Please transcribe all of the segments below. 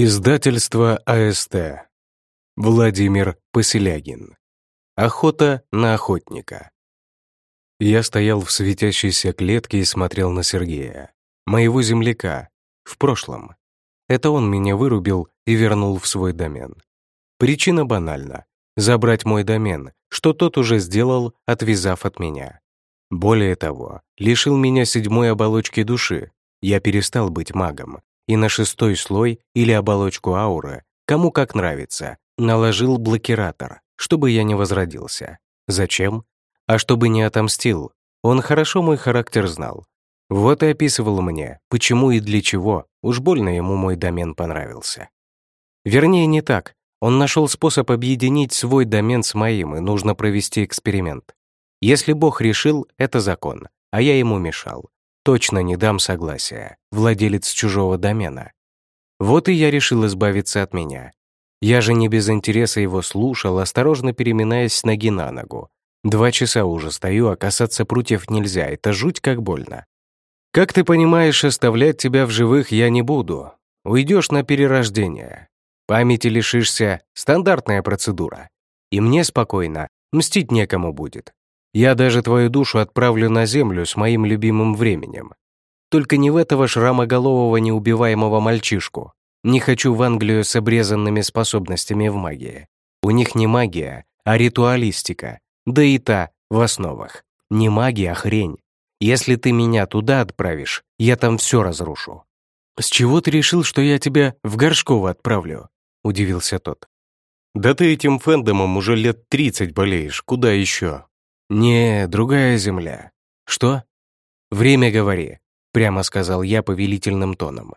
Издательство АСТ. Владимир Поселягин. Охота на охотника. Я стоял в светящейся клетке и смотрел на Сергея, моего земляка, в прошлом. Это он меня вырубил и вернул в свой домен. Причина банальна — забрать мой домен, что тот уже сделал, отвязав от меня. Более того, лишил меня седьмой оболочки души. Я перестал быть магом, и на шестой слой или оболочку ауры, кому как нравится, наложил блокиратор, чтобы я не возродился. Зачем? А чтобы не отомстил. Он хорошо мой характер знал. Вот и описывал мне, почему и для чего, уж больно ему мой домен понравился. Вернее, не так. Он нашел способ объединить свой домен с моим, и нужно провести эксперимент. Если Бог решил, это закон, а я ему мешал точно не дам согласия, владелец чужого домена. Вот и я решил избавиться от меня. Я же не без интереса его слушал, осторожно переминаясь с ноги на ногу. Два часа уже стою, а касаться прутьев нельзя, это жуть как больно. Как ты понимаешь, оставлять тебя в живых я не буду. Уйдешь на перерождение. Памяти лишишься — стандартная процедура. И мне спокойно, мстить некому будет. Я даже твою душу отправлю на землю с моим любимым временем. Только не в этого шрамоголового неубиваемого мальчишку. Не хочу в Англию с обрезанными способностями в магии. У них не магия, а ритуалистика. Да и та в основах. Не магия, а хрень. Если ты меня туда отправишь, я там все разрушу». «С чего ты решил, что я тебя в Горшково отправлю?» — удивился тот. «Да ты этим фэндомом уже лет тридцать болеешь, куда еще?» «Не, другая земля». «Что?» «Время говори», — прямо сказал я повелительным тоном.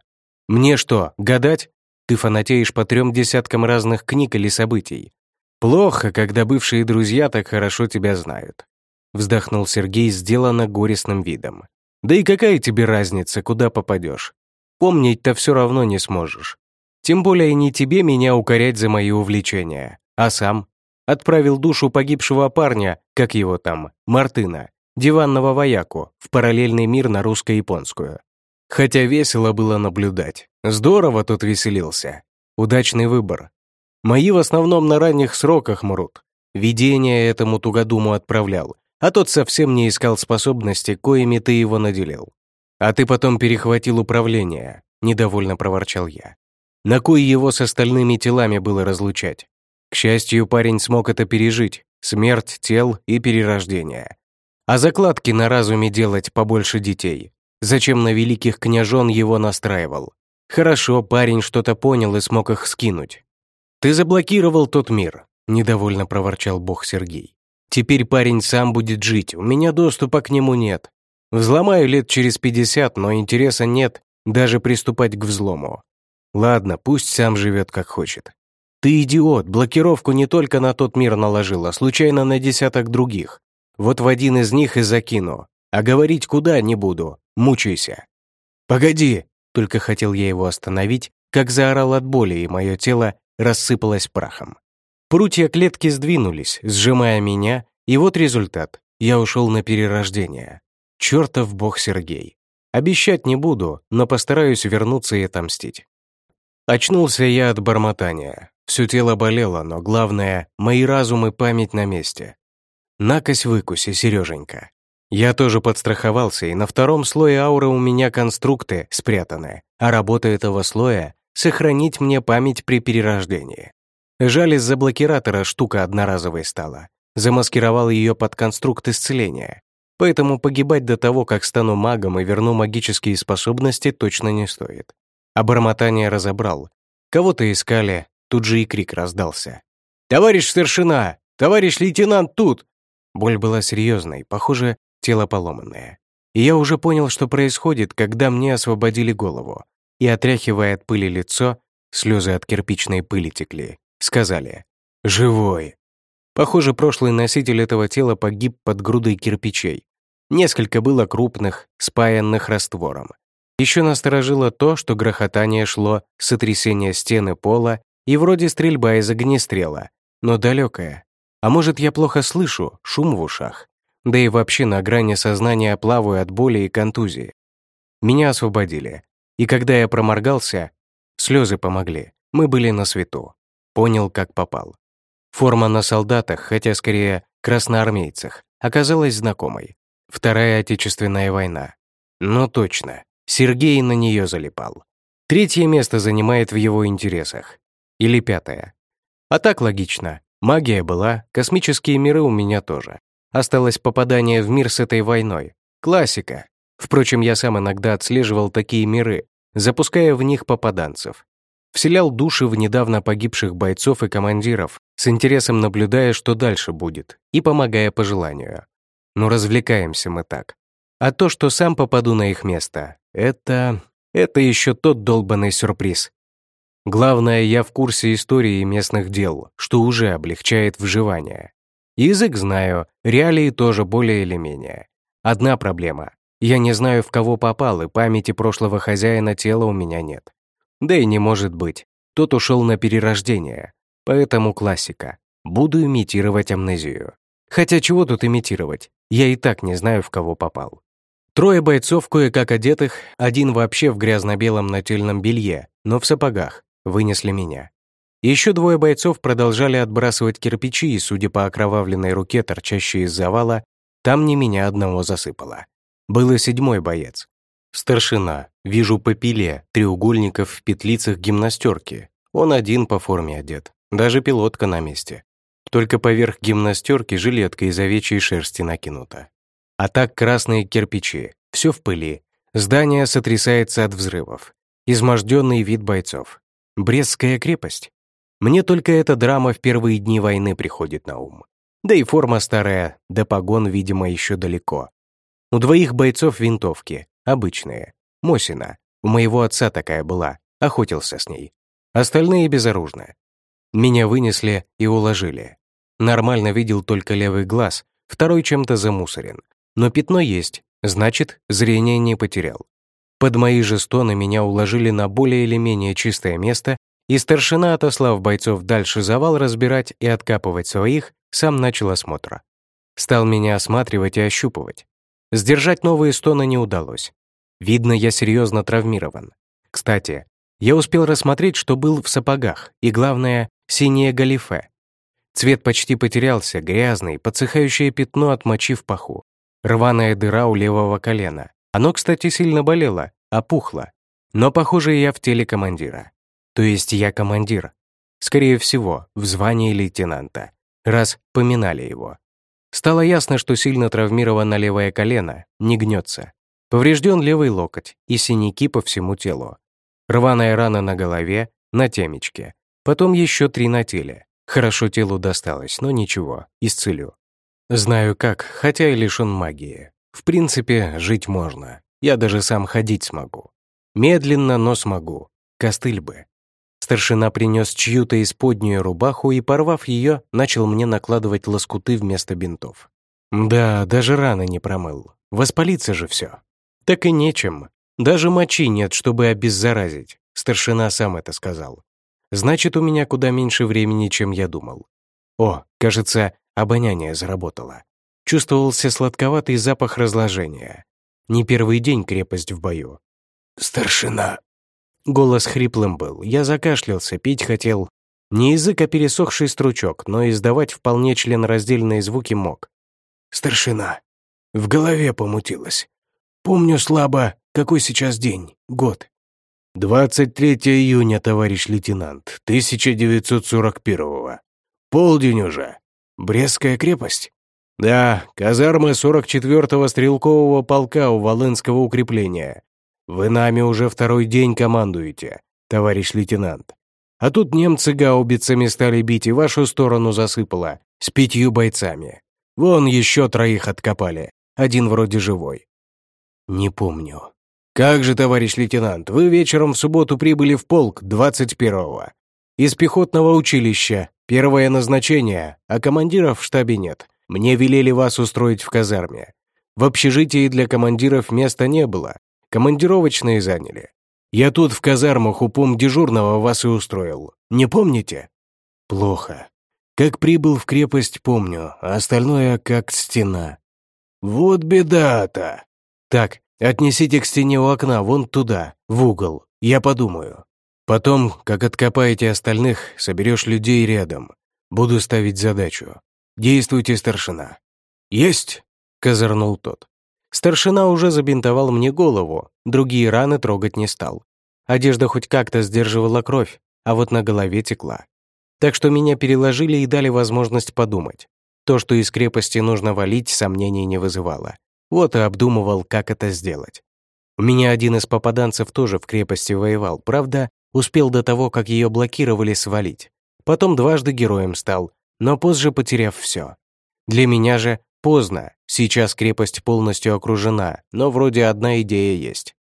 «Мне что, гадать? Ты фанатеешь по трем десяткам разных книг или событий. Плохо, когда бывшие друзья так хорошо тебя знают». Вздохнул Сергей, сделанно горестным видом. «Да и какая тебе разница, куда попадешь? Помнить-то все равно не сможешь. Тем более не тебе меня укорять за мои увлечения, а сам отправил душу погибшего парня, как его там, Мартына, диванного вояку, в параллельный мир на русско-японскую. Хотя весело было наблюдать. Здорово тут веселился. Удачный выбор. Мои в основном на ранних сроках мрут. Видение этому тугодуму отправлял, а тот совсем не искал способности, коими ты его наделил. А ты потом перехватил управление, недовольно проворчал я. На кой его с остальными телами было разлучать? К счастью, парень смог это пережить, смерть тел и перерождение. А закладки на разуме делать побольше детей. Зачем на великих княжон его настраивал? Хорошо, парень что-то понял и смог их скинуть. «Ты заблокировал тот мир», — недовольно проворчал бог Сергей. «Теперь парень сам будет жить, у меня доступа к нему нет. Взломаю лет через пятьдесят, но интереса нет даже приступать к взлому. Ладно, пусть сам живет как хочет. «Ты идиот, блокировку не только на тот мир наложил, а случайно на десяток других. Вот в один из них и закину. А говорить куда не буду, мучайся». «Погоди!» — только хотел я его остановить, как заорал от боли, и мое тело рассыпалось прахом. Прутья клетки сдвинулись, сжимая меня, и вот результат. Я ушел на перерождение. Чертов бог Сергей. Обещать не буду, но постараюсь вернуться и отомстить. Очнулся я от бормотания. Все тело болело, но главное, мои разум и память на месте. Накось выкуси, Сереженька. Я тоже подстраховался, и на втором слое ауры у меня конструкты спрятаны, а работа этого слоя — сохранить мне память при перерождении. Жаль, из-за блокиратора штука одноразовой стала. Замаскировал ее под конструкт исцеления. Поэтому погибать до того, как стану магом и верну магические способности, точно не стоит. А разобрал. Кого-то искали, Тут же и крик раздался. «Товарищ старшина! Товарищ лейтенант тут!» Боль была серьезной, похоже, тело поломанное. И я уже понял, что происходит, когда мне освободили голову. И, отряхивая от пыли лицо, слезы от кирпичной пыли текли, сказали «Живой!». Похоже, прошлый носитель этого тела погиб под грудой кирпичей. Несколько было крупных, спаянных раствором. Еще насторожило то, что грохотание шло с сотрясения стены пола и вроде стрельба из огнестрела, но далекая. А может, я плохо слышу, шум в ушах. Да и вообще на грани сознания плаваю от боли и контузии. Меня освободили. И когда я проморгался, Слезы помогли. Мы были на свету. Понял, как попал. Форма на солдатах, хотя скорее красноармейцах, оказалась знакомой. Вторая Отечественная война. Но точно, Сергей на нее залипал. Третье место занимает в его интересах. Или пятое. А так логично. Магия была, космические миры у меня тоже. Осталось попадание в мир с этой войной. Классика. Впрочем, я сам иногда отслеживал такие миры, запуская в них попаданцев. Вселял души в недавно погибших бойцов и командиров, с интересом наблюдая, что дальше будет, и помогая по желанию. Но развлекаемся мы так. А то, что сам попаду на их место, это... это еще тот долбанный сюрприз. Главное, я в курсе истории местных дел, что уже облегчает вживание. Язык знаю, реалии тоже более или менее. Одна проблема. Я не знаю, в кого попал, и памяти прошлого хозяина тела у меня нет. Да и не может быть. Тот ушел на перерождение. Поэтому классика. Буду имитировать амнезию. Хотя чего тут имитировать? Я и так не знаю, в кого попал. Трое бойцов кое-как одетых, один вообще в грязно-белом нательном белье, но в сапогах вынесли меня. Еще двое бойцов продолжали отбрасывать кирпичи, и, судя по окровавленной руке, торчащей из завала, там не меня одного засыпало. Был и седьмой боец. Старшина. Вижу по пиле, треугольников в петлицах гимнастерки. Он один по форме одет. Даже пилотка на месте. Только поверх гимнастерки жилетка из овечьей шерсти накинута. А так красные кирпичи. Все в пыли. Здание сотрясается от взрывов. Изможденный вид бойцов. Брестская крепость. Мне только эта драма в первые дни войны приходит на ум. Да и форма старая, да погон, видимо, еще далеко. У двоих бойцов винтовки, обычные. Мосина. У моего отца такая была, охотился с ней. Остальные безоружны. Меня вынесли и уложили. Нормально видел только левый глаз, второй чем-то замусорен. Но пятно есть, значит, зрение не потерял. Под мои же стоны меня уложили на более или менее чистое место, и старшина, отослав бойцов дальше завал разбирать и откапывать своих, сам начал осмотр. Стал меня осматривать и ощупывать. Сдержать новые стоны не удалось. Видно, я серьезно травмирован. Кстати, я успел рассмотреть, что был в сапогах, и, главное, синее галифе. Цвет почти потерялся, грязный, подсыхающее пятно от мочи в паху. Рваная дыра у левого колена. Оно, кстати, сильно болело, опухло. Но, похоже, я в теле командира. То есть я командир. Скорее всего, в звании лейтенанта. Раз поминали его. Стало ясно, что сильно травмировано левое колено, не гнется. Поврежден левый локоть и синяки по всему телу. Рваная рана на голове, на темечке. Потом еще три на теле. Хорошо телу досталось, но ничего, исцелю. Знаю как, хотя и лишен магии. В принципе, жить можно. Я даже сам ходить смогу. Медленно, но смогу. Костыль бы. Старшина принес чью-то исподнюю рубаху и, порвав ее, начал мне накладывать лоскуты вместо бинтов. Да, даже раны не промыл. Воспалиться же все. Так и нечем. Даже мочи нет, чтобы обеззаразить. Старшина сам это сказал. Значит, у меня куда меньше времени, чем я думал. О, кажется, обоняние заработало. Чувствовался сладковатый запах разложения. Не первый день крепость в бою. «Старшина!» Голос хриплым был. Я закашлялся, пить хотел. Не язык, а пересохший стручок, но издавать вполне членораздельные звуки мог. «Старшина!» В голове помутилось. Помню слабо, какой сейчас день, год. 23 июня, товарищ лейтенант, 1941-го. Полдень уже. Брестская крепость? Да, казармы 44-го стрелкового полка у Волынского укрепления. Вы нами уже второй день командуете, товарищ лейтенант. А тут немцы гаубицами стали бить и вашу сторону засыпало, с пятью бойцами. Вон еще троих откопали, один вроде живой. Не помню. Как же, товарищ лейтенант, вы вечером в субботу прибыли в полк 21-го. Из пехотного училища, первое назначение, а командиров в штабе нет. Мне велели вас устроить в казарме. В общежитии для командиров места не было. Командировочные заняли. Я тут в казармах у пом дежурного вас и устроил. Не помните? Плохо. Как прибыл в крепость, помню, а остальное как стена. Вот беда-то. Так, отнесите к стене у окна, вон туда, в угол. Я подумаю. Потом, как откопаете остальных, соберешь людей рядом. Буду ставить задачу. Действуйте, старшина». «Есть!» — козырнул тот. Старшина уже забинтовал мне голову, другие раны трогать не стал. Одежда хоть как-то сдерживала кровь, а вот на голове текла. Так что меня переложили и дали возможность подумать. То, что из крепости нужно валить, сомнений не вызывало. Вот и обдумывал, как это сделать. У меня один из попаданцев тоже в крепости воевал, правда, успел до того, как ее блокировали, свалить. Потом дважды героем стал, но позже потеряв все. Для меня же поздно, сейчас крепость полностью окружена, но вроде одна идея есть.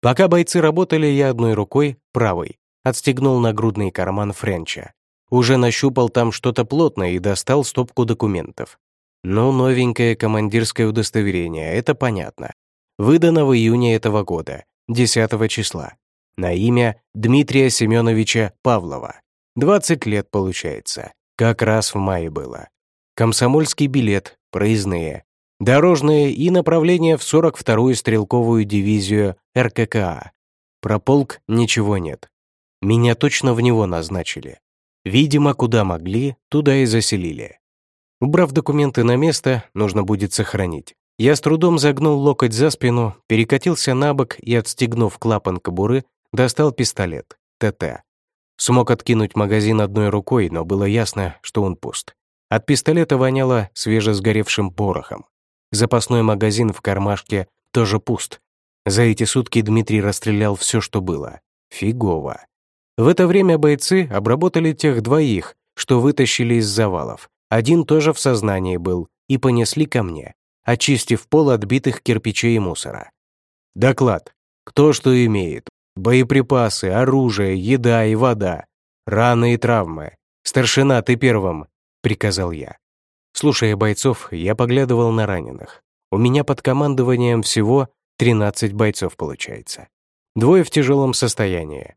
Пока бойцы работали, я одной рукой, правой, отстегнул нагрудный карман Френча. Уже нащупал там что-то плотное и достал стопку документов. Ну, новенькое командирское удостоверение, это понятно. Выдано в июне этого года, 10 числа. На имя Дмитрия Семеновича Павлова. 20 лет получается. Как раз в мае было. Комсомольский билет, проездные. Дорожные и направление в 42-ю стрелковую дивизию РККА. Про полк ничего нет. Меня точно в него назначили. Видимо, куда могли, туда и заселили. Убрав документы на место, нужно будет сохранить. Я с трудом загнул локоть за спину, перекатился на бок и, отстегнув клапан кобуры, достал пистолет, ТТ. Смог откинуть магазин одной рукой, но было ясно, что он пуст. От пистолета воняло свежесгоревшим порохом. Запасной магазин в кармашке тоже пуст. За эти сутки Дмитрий расстрелял все, что было. Фигово. В это время бойцы обработали тех двоих, что вытащили из завалов, один тоже в сознании был, и понесли ко мне, очистив пол отбитых кирпичей и мусора. Доклад. Кто что имеет. Боеприпасы, оружие, еда и вода. Раны и травмы. Старшина, ты первым, приказал я. Слушая бойцов, я поглядывал на раненых. У меня под командованием всего 13 бойцов получается. Двое в тяжелом состоянии.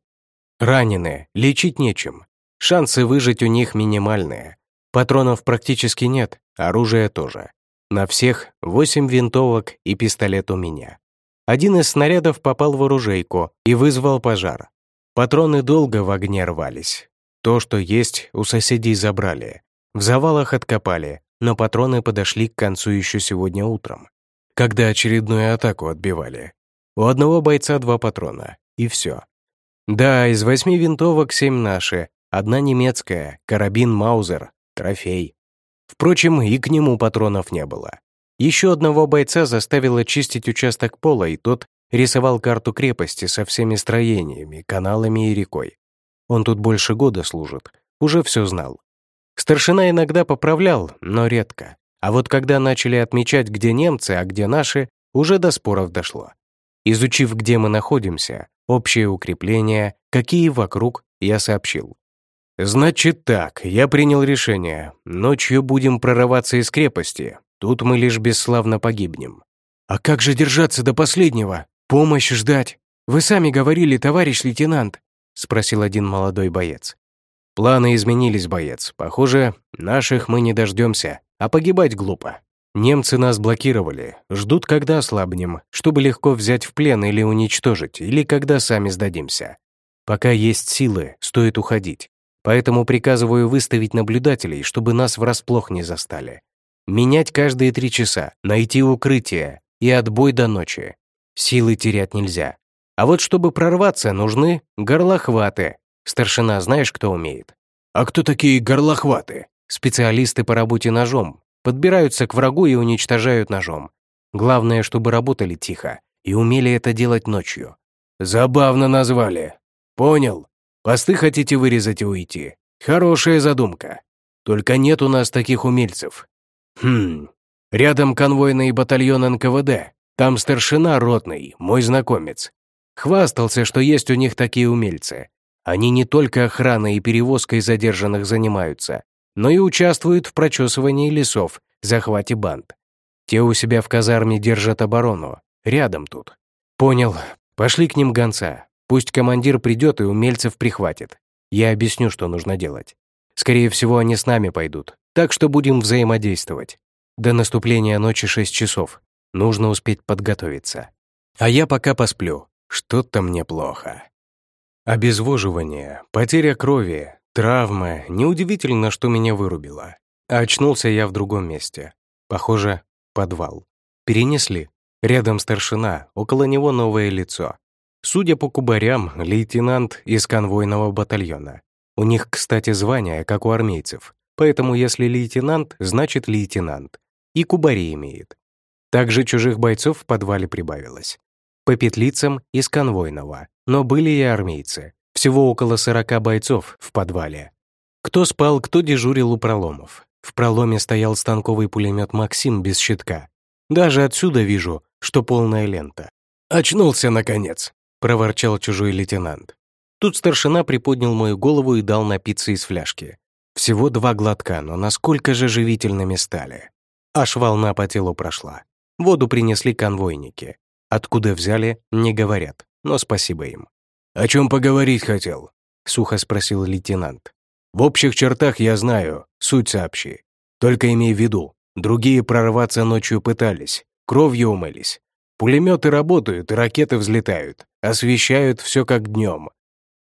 Раненые, лечить нечем. Шансы выжить у них минимальные. Патронов практически нет, оружия тоже. На всех восемь винтовок и пистолет у меня. Один из снарядов попал в оружейку и вызвал пожар. Патроны долго в огне рвались. То, что есть, у соседей забрали. В завалах откопали, но патроны подошли к концу еще сегодня утром, когда очередную атаку отбивали. У одного бойца два патрона, и все. Да, из восьми винтовок семь наши, одна немецкая, карабин Маузер, Трофей. Впрочем, и к нему патронов не было. Еще одного бойца заставило чистить участок пола, и тот рисовал карту крепости со всеми строениями, каналами и рекой. Он тут больше года служит, уже все знал. Старшина иногда поправлял, но редко. А вот когда начали отмечать, где немцы, а где наши, уже до споров дошло. Изучив, где мы находимся, общее укрепление, какие вокруг, я сообщил. «Значит так, я принял решение. Ночью будем прорываться из крепости. Тут мы лишь бесславно погибнем». «А как же держаться до последнего? Помощь ждать? Вы сами говорили, товарищ лейтенант», — спросил один молодой боец. «Планы изменились, боец. Похоже, наших мы не дождемся, а погибать глупо. Немцы нас блокировали, ждут, когда ослабнем, чтобы легко взять в плен или уничтожить, или когда сами сдадимся. Пока есть силы, стоит уходить. Поэтому приказываю выставить наблюдателей, чтобы нас врасплох не застали. Менять каждые три часа, найти укрытие и отбой до ночи. Силы терять нельзя. А вот чтобы прорваться, нужны горлохваты. Старшина знаешь, кто умеет? А кто такие горлохваты? Специалисты по работе ножом. Подбираются к врагу и уничтожают ножом. Главное, чтобы работали тихо и умели это делать ночью. Забавно назвали. Понял. Посты хотите вырезать и уйти? Хорошая задумка. Только нет у нас таких умельцев. Хм, рядом конвойный батальон НКВД. Там старшина ротный, мой знакомец. Хвастался, что есть у них такие умельцы. Они не только охраной и перевозкой задержанных занимаются, но и участвуют в прочесывании лесов, захвате банд. Те у себя в казарме держат оборону, рядом тут. Понял, пошли к ним гонца. Пусть командир придет и умельцев прихватит. Я объясню, что нужно делать. Скорее всего, они с нами пойдут, так что будем взаимодействовать. До наступления ночи 6 часов. Нужно успеть подготовиться. А я пока посплю. Что-то мне плохо. Обезвоживание, потеря крови, травмы. Неудивительно, что меня вырубило. А очнулся я в другом месте. Похоже, подвал. Перенесли. Рядом старшина, около него новое лицо. Судя по кубарям, лейтенант из конвойного батальона. У них, кстати, звание, как у армейцев. Поэтому если лейтенант, значит лейтенант. И кубари имеет. Также чужих бойцов в подвале прибавилось. По петлицам из конвойного. Но были и армейцы. Всего около 40 бойцов в подвале. Кто спал, кто дежурил у проломов. В проломе стоял станковый пулемет «Максим» без щитка. Даже отсюда вижу, что полная лента. «Очнулся, наконец!» — проворчал чужой лейтенант. Тут старшина приподнял мою голову и дал напиться из фляжки. Всего два глотка, но насколько же живительными стали. Аж волна по телу прошла. Воду принесли конвойники. Откуда взяли, не говорят, но спасибо им. «О чем поговорить хотел?» — сухо спросил лейтенант. В общих чертах я знаю, суть сообщи. Только имей в виду, другие прорваться ночью пытались, кровью умылись. Пулеметы работают и ракеты взлетают, освещают все как днем.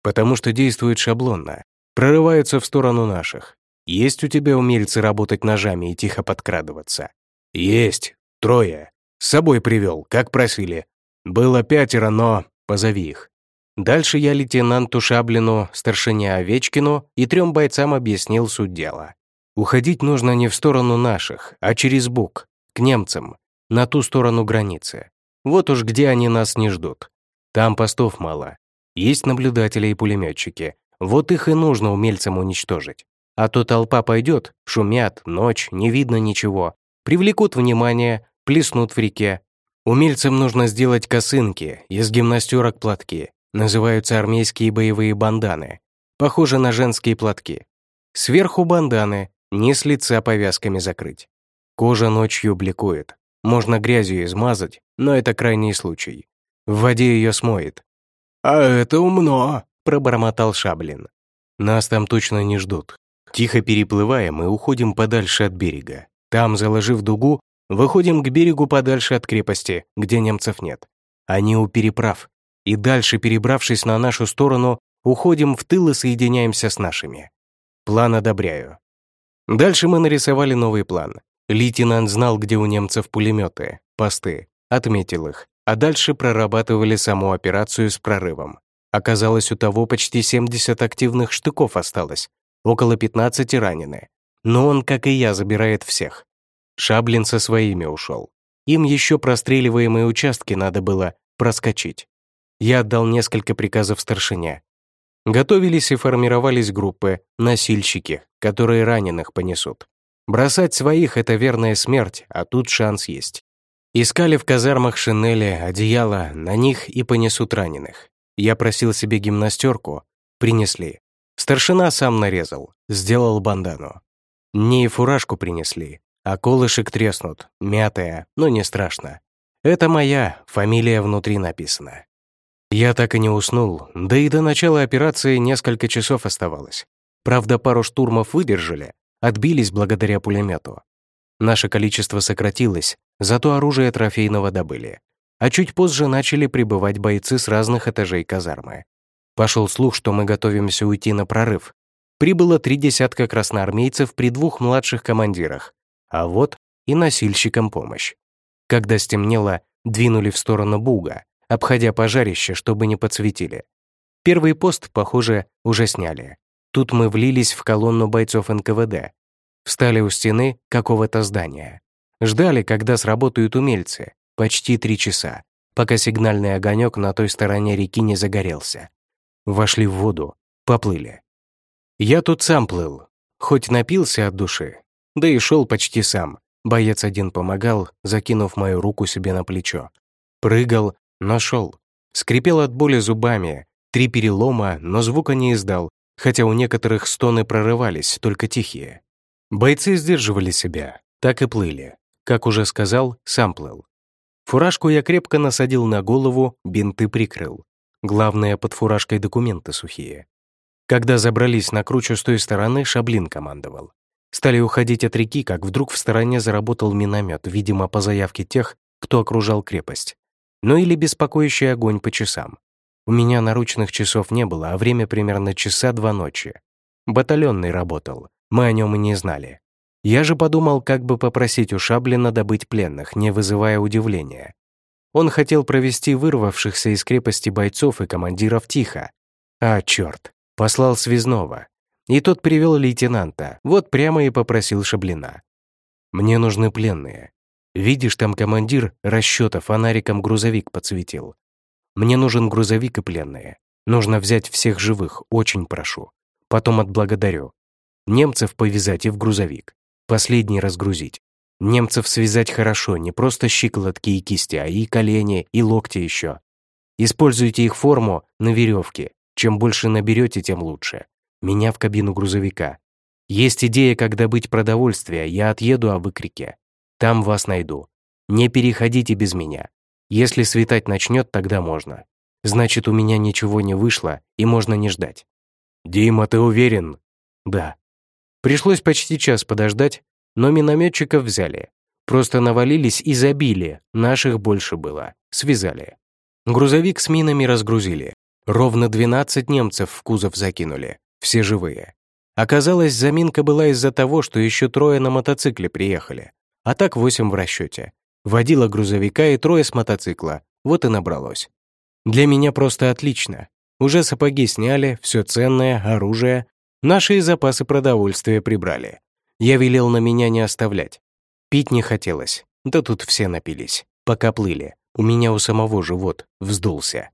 Потому что действуют шаблонно, прорываются в сторону наших. Есть у тебя умельцы работать ножами и тихо подкрадываться? Есть, трое. С собой привел, как просили. Было пятеро, но позови их. Дальше я лейтенанту Шаблину, старшине Овечкину и трем бойцам объяснил суть дела. Уходить нужно не в сторону наших, а через Бук, к немцам, на ту сторону границы. Вот уж где они нас не ждут. Там постов мало. Есть наблюдатели и пулеметчики. Вот их и нужно умельцам уничтожить. А то толпа пойдет, шумят, ночь, не видно ничего. Привлекут внимание, плеснут в реке. Умельцам нужно сделать косынки, из гимнастерок платки, Называются армейские боевые банданы. Похожи на женские платки. Сверху банданы, не с лица повязками закрыть. Кожа ночью бликует. Можно грязью измазать, но это крайний случай. В воде ее смоет. «А это умно», — пробормотал Шаблин. «Нас там точно не ждут. Тихо переплываем мы уходим подальше от берега. Там, заложив дугу, выходим к берегу подальше от крепости, где немцев нет. Они у переправ, и дальше, перебравшись на нашу сторону, уходим в тыл и соединяемся с нашими. План одобряю. Дальше мы нарисовали новый план. Лейтенант знал, где у немцев пулеметы, посты, отметил их, а дальше прорабатывали саму операцию с прорывом. Оказалось, у того почти 70 активных штыков осталось, около 15 ранены. Но он, как и я, забирает всех. Шаблин со своими ушел. Им еще простреливаемые участки надо было проскочить. Я отдал несколько приказов старшине. Готовились и формировались группы, носильщики, которые раненых понесут. Бросать своих — это верная смерть, а тут шанс есть. Искали в казармах шинели, одеяла, на них и понесут раненых. Я просил себе гимнастерку, принесли. Старшина сам нарезал, сделал бандану. Мне и фуражку принесли, а колышек треснут, мятая, но не страшно. Это моя, фамилия внутри написана. Я так и не уснул, да и до начала операции несколько часов оставалось. Правда, пару штурмов выдержали, отбились благодаря пулемету. Наше количество сократилось, зато оружие трофейного добыли. А чуть позже начали прибывать бойцы с разных этажей казармы. Пошел слух, что мы готовимся уйти на прорыв. Прибыло три десятка красноармейцев при двух младших командирах, а вот и носильщикам помощь. Когда стемнело, двинули в сторону Буга, обходя пожарище, чтобы не подсветили. Первый пост, похоже, уже сняли. Тут мы влились в колонну бойцов НКВД. Встали у стены какого-то здания. Ждали, когда сработают умельцы. Почти три часа, пока сигнальный огонек на той стороне реки не загорелся. Вошли в воду, поплыли. Я тут сам плыл, хоть напился от души, да и шел почти сам. Боец один помогал, закинув мою руку себе на плечо. Прыгал, Нашел. Скрипел от боли зубами, три перелома, но звука не издал, хотя у некоторых стоны прорывались, только тихие. Бойцы сдерживали себя, так и плыли. Как уже сказал, сам плыл. Фуражку я крепко насадил на голову, бинты прикрыл. Главное, под фуражкой документы сухие. Когда забрались на кручу с той стороны, Шаблин командовал. Стали уходить от реки, как вдруг в стороне заработал миномет, видимо, по заявке тех, кто окружал крепость ну или беспокоящий огонь по часам. У меня наручных часов не было, а время примерно часа два ночи. Батальонный работал, мы о нем и не знали. Я же подумал, как бы попросить у Шаблина добыть пленных, не вызывая удивления. Он хотел провести вырвавшихся из крепости бойцов и командиров тихо. А, черт, послал связного. И тот привел лейтенанта, вот прямо и попросил Шаблина. «Мне нужны пленные. Видишь, там командир расчета фонариком грузовик подсветил. Мне нужен грузовик и пленные. Нужно взять всех живых, очень прошу. Потом отблагодарю. Немцев повязать и в грузовик. Последний разгрузить. Немцев связать хорошо, не просто щиколотки и кисти, а и колени, и локти еще. Используйте их форму на веревке. Чем больше наберете, тем лучше. Меня в кабину грузовика. Есть идея, как добыть продовольствие, я отъеду, а вы к реке. Там вас найду. Не переходите без меня. Если светать начнет, тогда можно. Значит, у меня ничего не вышло, и можно не ждать. «Дима, ты уверен?» «Да». Пришлось почти час подождать, но минометчиков взяли. Просто навалились и забили, наших больше было. Связали. Грузовик с минами разгрузили. Ровно 12 немцев в кузов закинули, все живые. Оказалось, заминка была из-за того, что еще трое на мотоцикле приехали, а так восемь в расчете. Водила грузовика и трое с мотоцикла, вот и набралось. Для меня просто отлично. Уже сапоги сняли, все ценное, оружие. Наши запасы продовольствия прибрали. Я велел на меня не оставлять. Пить не хотелось, да тут все напились. Пока плыли, у меня у самого живот вздулся.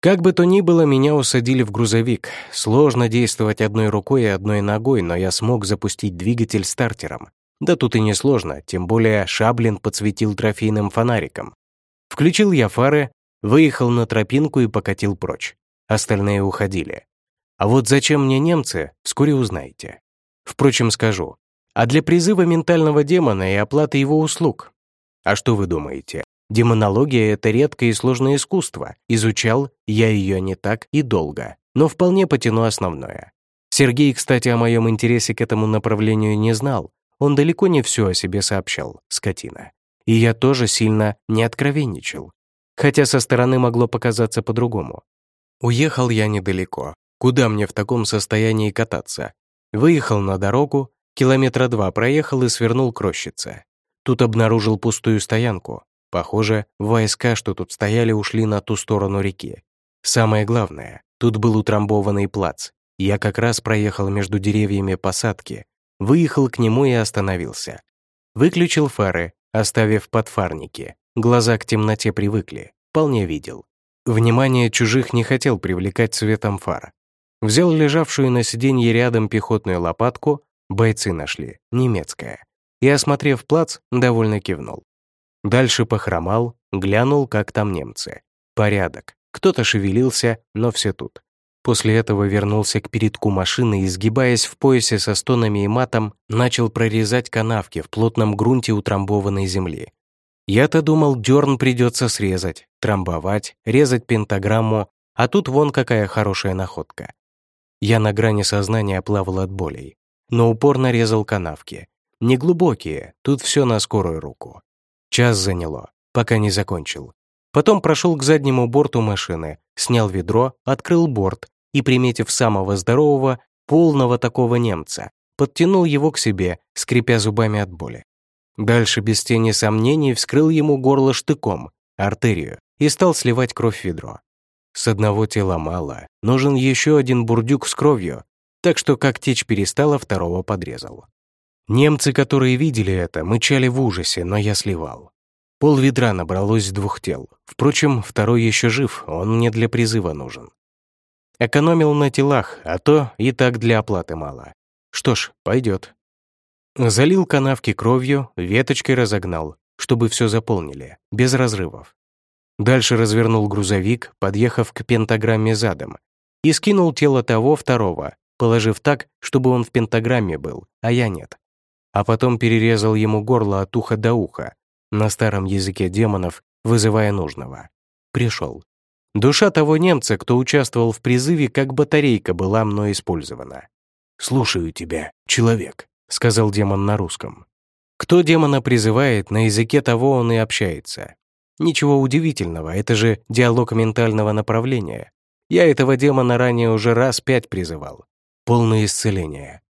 Как бы то ни было, меня усадили в грузовик. Сложно действовать одной рукой и одной ногой, но я смог запустить двигатель стартером. Да тут и не сложно, тем более Шаблин подсветил трофейным фонариком. Включил я фары, выехал на тропинку и покатил прочь остальные уходили. А вот зачем мне немцы, вскоре узнаете. Впрочем, скажу. А для призыва ментального демона и оплаты его услуг. А что вы думаете? Демонология — это редкое и сложное искусство. Изучал я ее не так и долго, но вполне потяну основное. Сергей, кстати, о моем интересе к этому направлению не знал. Он далеко не все о себе сообщал, скотина. И я тоже сильно не откровенничал. Хотя со стороны могло показаться по-другому. Уехал я недалеко. Куда мне в таком состоянии кататься? Выехал на дорогу, километра два проехал и свернул к рощице. Тут обнаружил пустую стоянку. Похоже, войска, что тут стояли, ушли на ту сторону реки. Самое главное, тут был утрамбованный плац. Я как раз проехал между деревьями посадки, выехал к нему и остановился. Выключил фары, оставив подфарники. Глаза к темноте привыкли, вполне видел. Внимание чужих не хотел привлекать цветом фар. Взял лежавшую на сиденье рядом пехотную лопатку, бойцы нашли, немецкая, и, осмотрев плац, довольно кивнул. Дальше похромал, глянул, как там немцы. Порядок. Кто-то шевелился, но все тут. После этого вернулся к передку машины и, сгибаясь в поясе со стонами и матом, начал прорезать канавки в плотном грунте утрамбованной земли. Я-то думал, дерн придется срезать, трамбовать, резать пентаграмму, а тут вон какая хорошая находка. Я на грани сознания плавал от болей, но упорно резал канавки. Неглубокие, тут все на скорую руку. Час заняло, пока не закончил. Потом прошел к заднему борту машины, снял ведро, открыл борт и, приметив самого здорового, полного такого немца, подтянул его к себе, скрипя зубами от боли. Дальше без тени сомнений вскрыл ему горло штыком, артерию, и стал сливать кровь в ведро. С одного тела мало, нужен еще один бурдюк с кровью, так что как течь перестала, второго подрезал. Немцы, которые видели это, мычали в ужасе, но я сливал. Пол ведра набралось двух тел. Впрочем, второй еще жив, он мне для призыва нужен. Экономил на телах, а то и так для оплаты мало. Что ж, пойдет. Залил канавки кровью, веточкой разогнал, чтобы все заполнили, без разрывов. Дальше развернул грузовик, подъехав к пентаграмме задом, и скинул тело того второго, положив так, чтобы он в пентаграмме был, а я нет. А потом перерезал ему горло от уха до уха, на старом языке демонов, вызывая нужного. Пришел. Душа того немца, кто участвовал в призыве, как батарейка была мной использована. «Слушаю тебя, человек», сказал демон на русском. Кто демона призывает, на языке того он и общается. Ничего удивительного, это же диалог ментального направления. Я этого демона ранее уже раз пять призывал. Полное исцеление.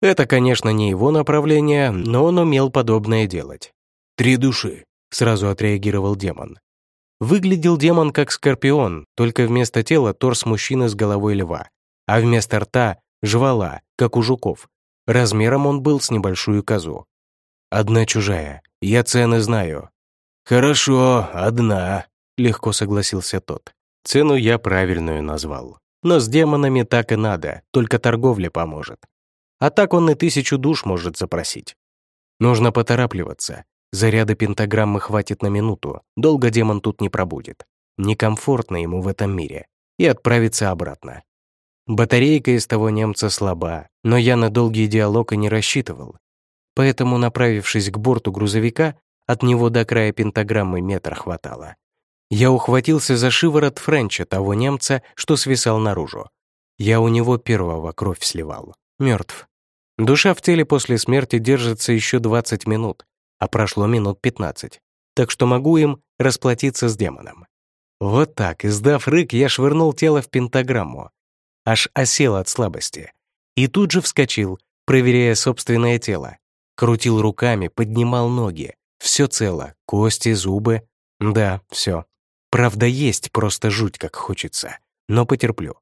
Это, конечно, не его направление, но он умел подобное делать. «Три души», — сразу отреагировал демон. Выглядел демон как скорпион, только вместо тела торс мужчины с головой льва, а вместо рта — жвала, как у жуков. Размером он был с небольшую козу. «Одна чужая. Я цены знаю». «Хорошо, одна», — легко согласился тот. Цену я правильную назвал. Но с демонами так и надо, только торговля поможет. А так он и тысячу душ может запросить. Нужно поторапливаться. Заряда пентаграммы хватит на минуту, долго демон тут не пробудет. Некомфортно ему в этом мире. И отправиться обратно. Батарейка из того немца слаба, но я на долгий диалог и не рассчитывал. Поэтому, направившись к борту грузовика, от него до края пентаграммы метра хватало. Я ухватился за шиворот Френча, того немца, что свисал наружу. Я у него первого кровь сливал. Мертв. Душа в теле после смерти держится еще 20 минут, а прошло минут 15. Так что могу им расплатиться с демоном. Вот так, издав рык, я швырнул тело в пентаграмму. Аж осел от слабости. И тут же вскочил, проверяя собственное тело. Крутил руками, поднимал ноги. Все цело, кости, зубы. Да, все. Правда, есть просто жуть, как хочется, но потерплю.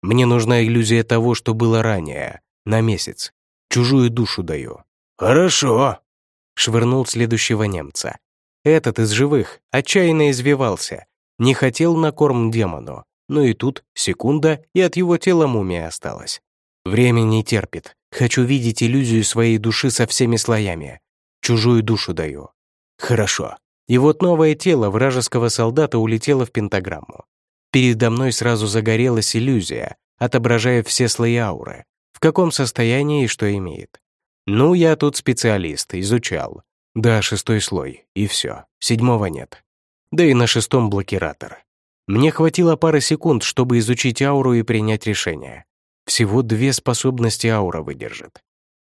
Мне нужна иллюзия того, что было ранее, на месяц. Чужую душу даю. «Хорошо», — швырнул следующего немца. Этот из живых отчаянно извивался, не хотел на корм демону, но и тут секунда, и от его тела мумия осталась. Время не терпит. Хочу видеть иллюзию своей души со всеми слоями. Чужую душу даю. Хорошо. И вот новое тело вражеского солдата улетело в пентаграмму. Передо мной сразу загорелась иллюзия, отображая все слои ауры, в каком состоянии и что имеет. Ну, я тут специалист, изучал. Да, шестой слой, и все. Седьмого нет. Да и на шестом блокиратор. Мне хватило пары секунд, чтобы изучить ауру и принять решение. Всего две способности аура выдержит.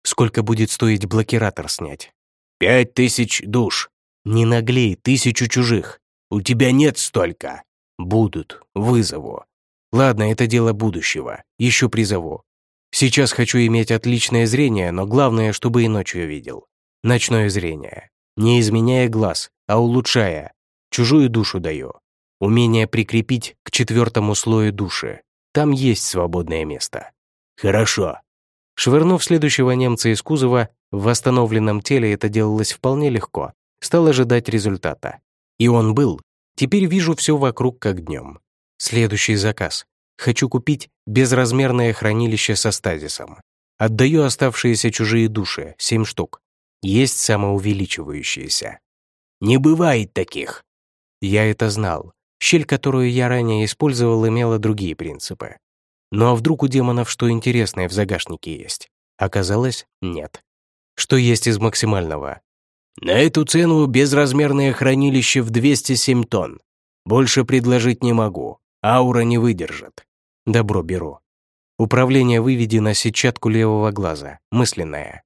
Сколько будет стоить блокиратор снять? «Пять тысяч душ», не наглей, тысячу чужих. У тебя нет столько. Будут, вызову. Ладно, это дело будущего. Еще призову. Сейчас хочу иметь отличное зрение, но главное, чтобы и ночью видел. Ночное зрение. Не изменяя глаз, а улучшая. Чужую душу даю. Умение прикрепить к четвертому слою души. Там есть свободное место. Хорошо. Швырнув следующего немца из кузова, в восстановленном теле это делалось вполне легко стал ожидать результата. И он был. Теперь вижу все вокруг как днем. Следующий заказ. Хочу купить безразмерное хранилище со стазисом. Отдаю оставшиеся чужие души, семь штук. Есть самоувеличивающиеся. Не бывает таких. Я это знал. Щель, которую я ранее использовал, имела другие принципы. Ну а вдруг у демонов что интересное в загашнике есть? Оказалось, нет. Что есть из максимального? На эту цену безразмерное хранилище в 207 тонн. Больше предложить не могу. Аура не выдержит. Добро беру. Управление выведи на сетчатку левого глаза, мысленное.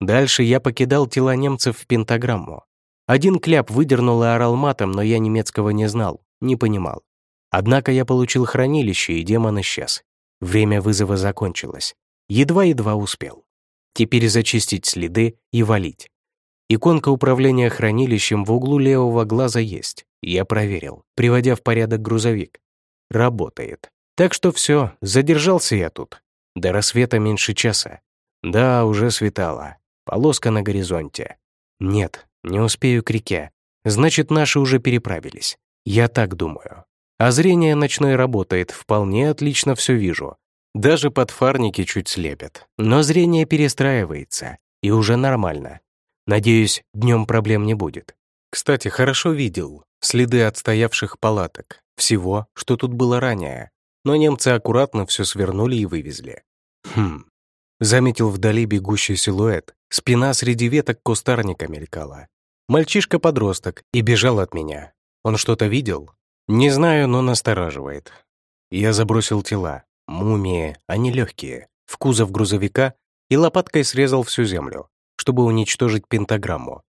Дальше я покидал тела немцев в пентаграмму. Один кляп выдернул и орал матом, но я немецкого не знал, не понимал. Однако я получил хранилище, и демон исчез. Время вызова закончилось. Едва-едва успел. Теперь зачистить следы и валить. Иконка управления хранилищем в углу левого глаза есть. Я проверил, приводя в порядок грузовик. Работает. Так что все, задержался я тут. До рассвета меньше часа. Да, уже светало. Полоска на горизонте. Нет, не успею к реке. Значит, наши уже переправились. Я так думаю. А зрение ночное работает, вполне отлично все вижу. Даже подфарники чуть слепят. Но зрение перестраивается, и уже нормально. Надеюсь, днем проблем не будет. Кстати, хорошо видел следы отстоявших палаток, всего, что тут было ранее, но немцы аккуратно все свернули и вывезли. Хм. Заметил вдали бегущий силуэт, спина среди веток кустарника мелькала. Мальчишка-подросток и бежал от меня. Он что-то видел? Не знаю, но настораживает. Я забросил тела, мумии, они легкие, в кузов грузовика и лопаткой срезал всю землю чтобы уничтожить пентаграмму.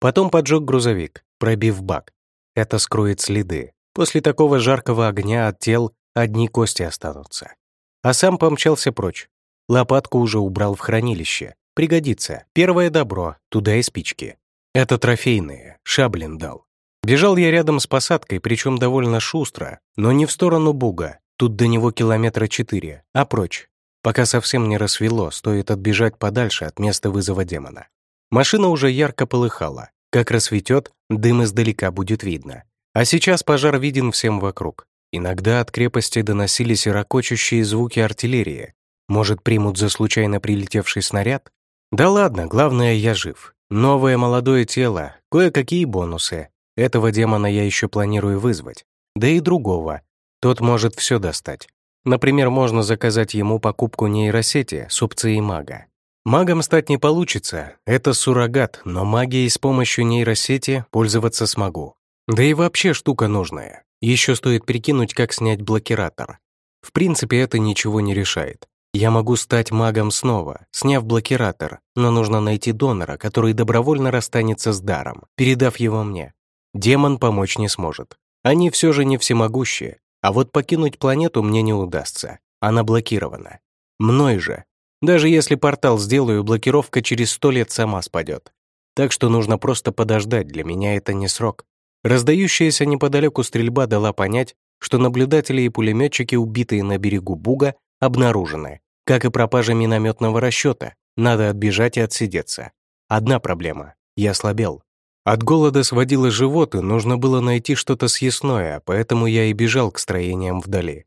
Потом поджег грузовик, пробив бак. Это скроет следы. После такого жаркого огня от тел одни кости останутся. А сам помчался прочь. Лопатку уже убрал в хранилище. Пригодится. Первое добро, туда и спички. Это трофейные, Шаблин дал. Бежал я рядом с посадкой, причем довольно шустро, но не в сторону Буга, тут до него километра четыре, а прочь. Пока совсем не рассвело, стоит отбежать подальше от места вызова демона. Машина уже ярко полыхала. Как рассветет, дым издалека будет видно. А сейчас пожар виден всем вокруг. Иногда от крепости доносились ракочущие звуки артиллерии. Может, примут за случайно прилетевший снаряд? Да ладно, главное, я жив. Новое молодое тело, кое-какие бонусы. Этого демона я еще планирую вызвать. Да и другого. Тот может все достать. Например, можно заказать ему покупку нейросети с опцией мага. Магом стать не получится, это суррогат, но магией с помощью нейросети пользоваться смогу. Да и вообще штука нужная. Еще стоит прикинуть, как снять блокиратор. В принципе, это ничего не решает. Я могу стать магом снова, сняв блокиратор, но нужно найти донора, который добровольно расстанется с даром, передав его мне. Демон помочь не сможет. Они все же не всемогущие, а вот покинуть планету мне не удастся. Она блокирована. Мной же. Даже если портал сделаю, блокировка через сто лет сама спадет. Так что нужно просто подождать, для меня это не срок. Раздающаяся неподалеку стрельба дала понять, что наблюдатели и пулеметчики, убитые на берегу Буга, обнаружены, как и пропажа минометного расчета. Надо отбежать и отсидеться. Одна проблема — я слабел. От голода сводило живот, и нужно было найти что-то съестное, поэтому я и бежал к строениям вдали.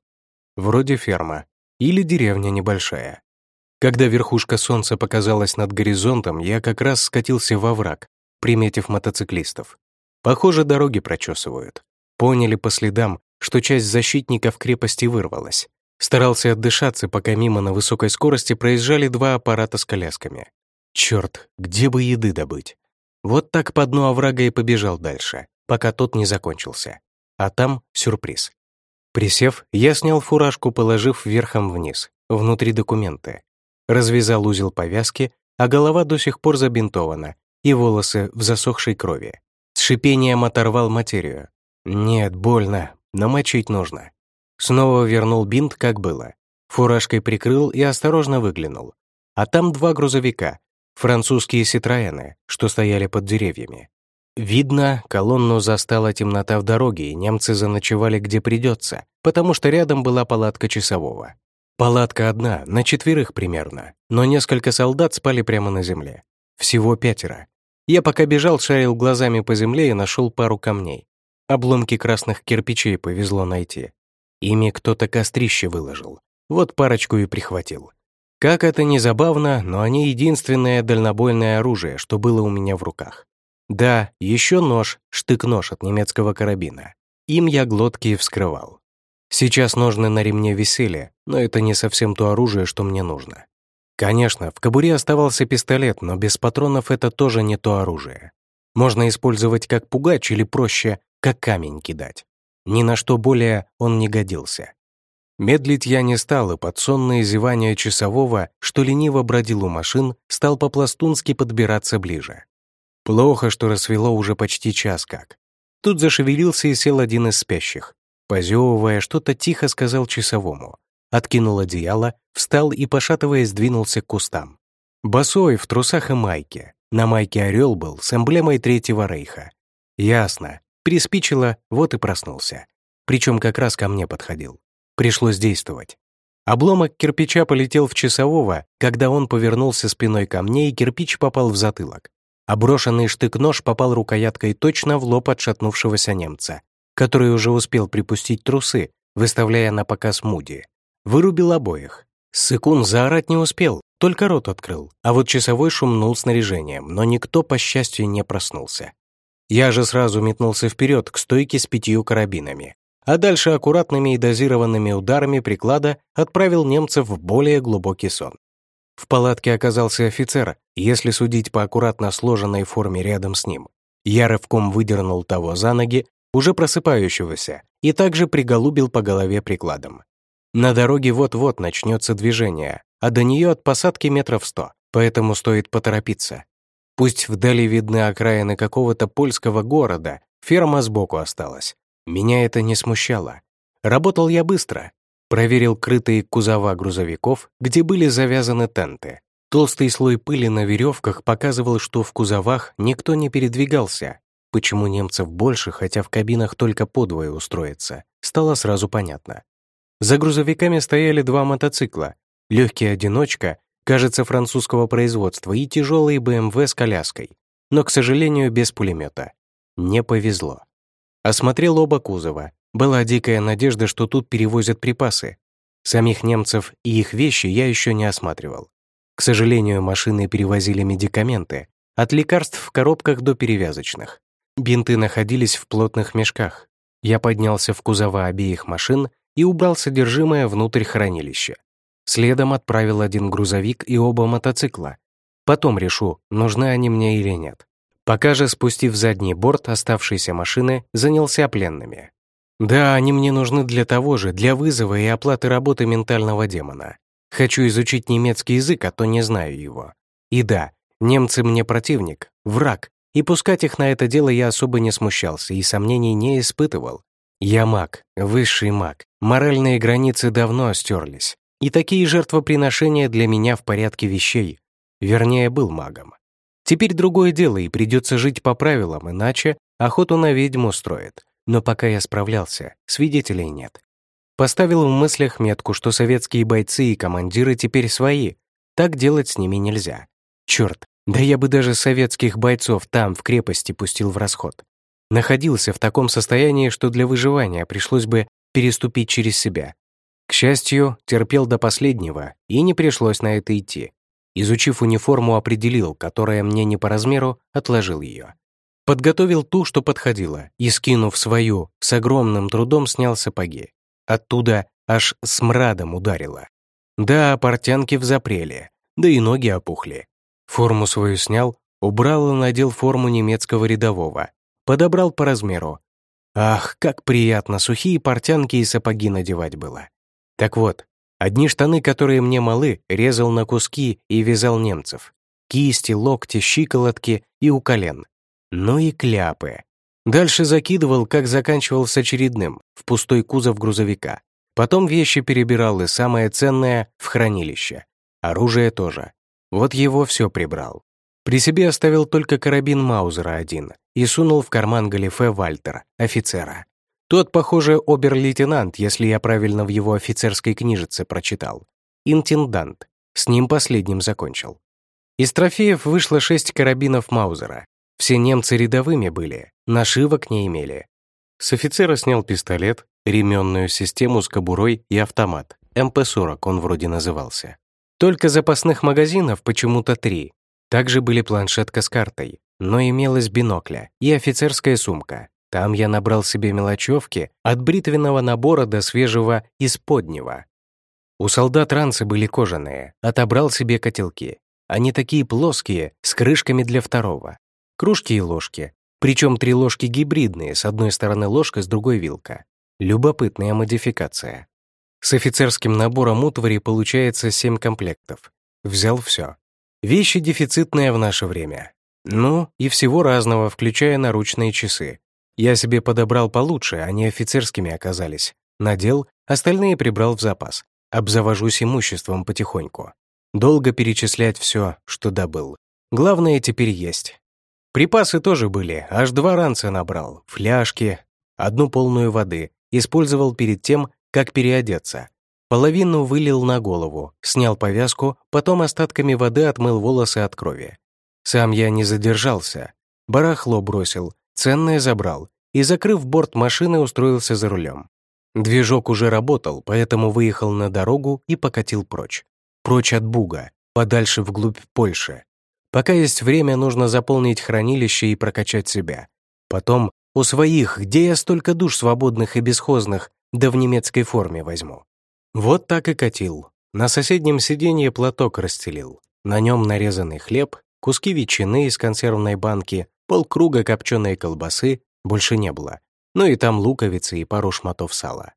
Вроде ферма. Или деревня небольшая. Когда верхушка солнца показалась над горизонтом, я как раз скатился во враг, приметив мотоциклистов. Похоже, дороги прочесывают. Поняли по следам, что часть защитников крепости вырвалась. Старался отдышаться, пока мимо на высокой скорости проезжали два аппарата с колясками. Черт, где бы еды добыть? Вот так по дну оврага и побежал дальше, пока тот не закончился. А там сюрприз. Присев, я снял фуражку, положив верхом вниз, внутри документы. Развязал узел повязки, а голова до сих пор забинтована, и волосы в засохшей крови. С шипением оторвал материю. Нет, больно, намочить нужно. Снова вернул бинт, как было. Фуражкой прикрыл и осторожно выглянул. А там два грузовика, французские «Ситроены», что стояли под деревьями. Видно, колонну застала темнота в дороге, и немцы заночевали где придется, потому что рядом была палатка часового. Палатка одна, на четверых примерно, но несколько солдат спали прямо на земле. Всего пятеро. Я пока бежал, шарил глазами по земле и нашел пару камней. Обломки красных кирпичей повезло найти. Ими кто-то кострище выложил. Вот парочку и прихватил. Как это ни забавно, но они единственное дальнобойное оружие, что было у меня в руках. Да, еще нож, штык-нож от немецкого карабина. Им я глотки вскрывал. Сейчас ножны на ремне висели, но это не совсем то оружие, что мне нужно. Конечно, в кобуре оставался пистолет, но без патронов это тоже не то оружие. Можно использовать как пугач или проще, как камень кидать. Ни на что более он не годился. Медлить я не стал, и под сонное зевание часового, что лениво бродил у машин, стал по-пластунски подбираться ближе. Плохо, что рассвело уже почти час как. Тут зашевелился и сел один из спящих. Позевывая, что-то тихо сказал часовому откинул одеяло, встал и, пошатываясь, двинулся к кустам. Босой, в трусах и майке. На майке орел был с эмблемой Третьего Рейха. Ясно. Приспичило, вот и проснулся. Причем как раз ко мне подходил. Пришлось действовать. Обломок кирпича полетел в часового, когда он повернулся спиной ко мне, и кирпич попал в затылок. Оброшенный штык-нож попал рукояткой точно в лоб отшатнувшегося немца, который уже успел припустить трусы, выставляя на показ Муди. Вырубил обоих. Сыкун заорать не успел, только рот открыл, а вот часовой шумнул снаряжением, но никто, по счастью, не проснулся. Я же сразу метнулся вперед к стойке с пятью карабинами, а дальше аккуратными и дозированными ударами приклада отправил немцев в более глубокий сон. В палатке оказался офицер, если судить по аккуратно сложенной форме рядом с ним. Я рывком выдернул того за ноги, уже просыпающегося, и также приголубил по голове прикладом. На дороге вот-вот начнется движение, а до нее от посадки метров сто, поэтому стоит поторопиться. Пусть вдали видны окраины какого-то польского города, ферма сбоку осталась. Меня это не смущало. Работал я быстро, Проверил крытые кузова грузовиков, где были завязаны тенты. Толстый слой пыли на веревках показывал, что в кузовах никто не передвигался. Почему немцев больше, хотя в кабинах только подвое устроиться, стало сразу понятно. За грузовиками стояли два мотоцикла. Легкий одиночка, кажется, французского производства, и тяжелый БМВ с коляской. Но, к сожалению, без пулемета. Не повезло. Осмотрел оба кузова. Была дикая надежда, что тут перевозят припасы. Самих немцев и их вещи я еще не осматривал. К сожалению, машины перевозили медикаменты, от лекарств в коробках до перевязочных. Бинты находились в плотных мешках. Я поднялся в кузова обеих машин и убрал содержимое внутрь хранилища. Следом отправил один грузовик и оба мотоцикла. Потом решу, нужны они мне или нет. Пока же, спустив задний борт оставшейся машины, занялся пленными. Да, они мне нужны для того же, для вызова и оплаты работы ментального демона. Хочу изучить немецкий язык, а то не знаю его. И да, немцы мне противник, враг, и пускать их на это дело я особо не смущался и сомнений не испытывал. Я маг, высший маг, моральные границы давно стерлись, и такие жертвоприношения для меня в порядке вещей. Вернее, был магом. Теперь другое дело, и придется жить по правилам, иначе охоту на ведьму устроит. Но пока я справлялся, свидетелей нет. Поставил в мыслях метку, что советские бойцы и командиры теперь свои. Так делать с ними нельзя. Черт, да я бы даже советских бойцов там, в крепости, пустил в расход. Находился в таком состоянии, что для выживания пришлось бы переступить через себя. К счастью, терпел до последнего, и не пришлось на это идти. Изучив униформу, определил, которая мне не по размеру, отложил ее. Подготовил ту, что подходила, и, скинув свою, с огромным трудом снял сапоги. Оттуда аж смрадом ударило. Да, портянки взапрели, да и ноги опухли. Форму свою снял, убрал и надел форму немецкого рядового. Подобрал по размеру. Ах, как приятно сухие портянки и сапоги надевать было. Так вот, одни штаны, которые мне малы, резал на куски и вязал немцев. Кисти, локти, щиколотки и у колен. Ну и кляпы. Дальше закидывал, как заканчивал с очередным, в пустой кузов грузовика. Потом вещи перебирал и самое ценное — в хранилище. Оружие тоже. Вот его все прибрал. При себе оставил только карабин Маузера один и сунул в карман галифе Вальтер, офицера. Тот, похоже, обер-лейтенант, если я правильно в его офицерской книжице прочитал. Интендант. С ним последним закончил. Из трофеев вышло шесть карабинов Маузера. Все немцы рядовыми были, нашивок не имели. С офицера снял пистолет, ременную систему с кобурой и автомат. МП-40 он вроде назывался. Только запасных магазинов почему-то три. Также были планшетка с картой, но имелась бинокля и офицерская сумка. Там я набрал себе мелочевки от бритвенного набора до свежего исподнего. У солдат ранцы были кожаные, отобрал себе котелки. Они такие плоские, с крышками для второго кружки и ложки. Причем три ложки гибридные, с одной стороны ложка, с другой вилка. Любопытная модификация. С офицерским набором утвари получается семь комплектов. Взял все. Вещи дефицитные в наше время. Ну, и всего разного, включая наручные часы. Я себе подобрал получше, они офицерскими оказались. Надел, остальные прибрал в запас. Обзавожусь имуществом потихоньку. Долго перечислять все, что добыл. Главное теперь есть. Припасы тоже были, аж два ранца набрал, фляжки, одну полную воды, использовал перед тем, как переодеться. Половину вылил на голову, снял повязку, потом остатками воды отмыл волосы от крови. Сам я не задержался. Барахло бросил, ценное забрал и, закрыв борт машины, устроился за рулем. Движок уже работал, поэтому выехал на дорогу и покатил прочь. Прочь от Буга, подальше вглубь Польши. Пока есть время, нужно заполнить хранилище и прокачать себя. Потом у своих, где я столько душ свободных и бесхозных, да в немецкой форме возьму. Вот так и катил. На соседнем сиденье платок расстелил. На нем нарезанный хлеб, куски ветчины из консервной банки, полкруга копченой колбасы, больше не было. Ну и там луковицы и пару шматов сала.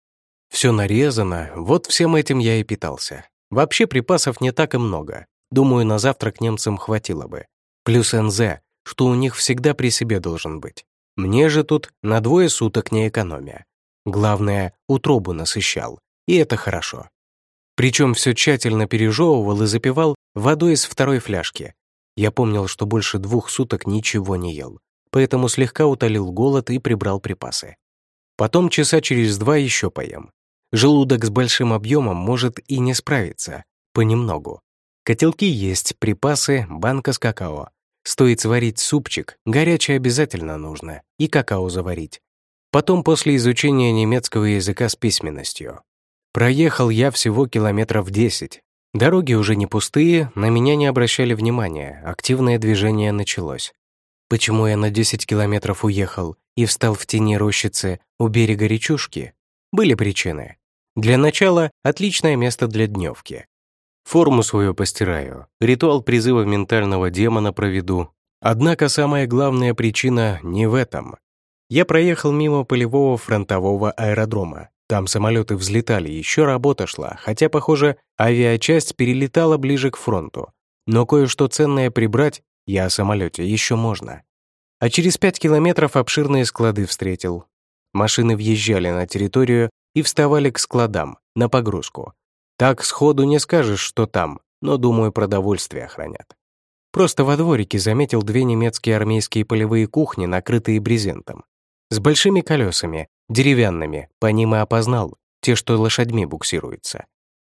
Все нарезано, вот всем этим я и питался. Вообще припасов не так и много. Думаю, на завтрак немцам хватило бы. Плюс НЗ, что у них всегда при себе должен быть. Мне же тут на двое суток не экономия. Главное, утробу насыщал. и это хорошо. Причем все тщательно пережевывал и запивал водой из второй фляжки. Я помнил, что больше двух суток ничего не ел, поэтому слегка утолил голод и прибрал припасы. Потом часа через два еще поем. Желудок с большим объемом может и не справиться, понемногу. Котелки есть, припасы, банка с какао. Стоит сварить супчик, горячее обязательно нужно, и какао заварить. Потом после изучения немецкого языка с письменностью. Проехал я всего километров 10. Дороги уже не пустые, на меня не обращали внимания, активное движение началось. Почему я на 10 километров уехал и встал в тени рощицы у берега речушки? Были причины. Для начала — отличное место для дневки. Форму свою постираю, ритуал призыва ментального демона проведу. Однако самая главная причина не в этом. Я проехал мимо полевого фронтового аэродрома. Там самолеты взлетали, еще работа шла, хотя, похоже, авиачасть перелетала ближе к фронту. Но кое-что ценное прибрать я о самолете еще можно. А через пять километров обширные склады встретил. Машины въезжали на территорию и вставали к складам, на погрузку. Так сходу не скажешь, что там, но, думаю, продовольствие хранят. Просто во дворике заметил две немецкие армейские полевые кухни, накрытые брезентом. С большими колесами, деревянными, по ним и опознал, те, что лошадьми буксируются.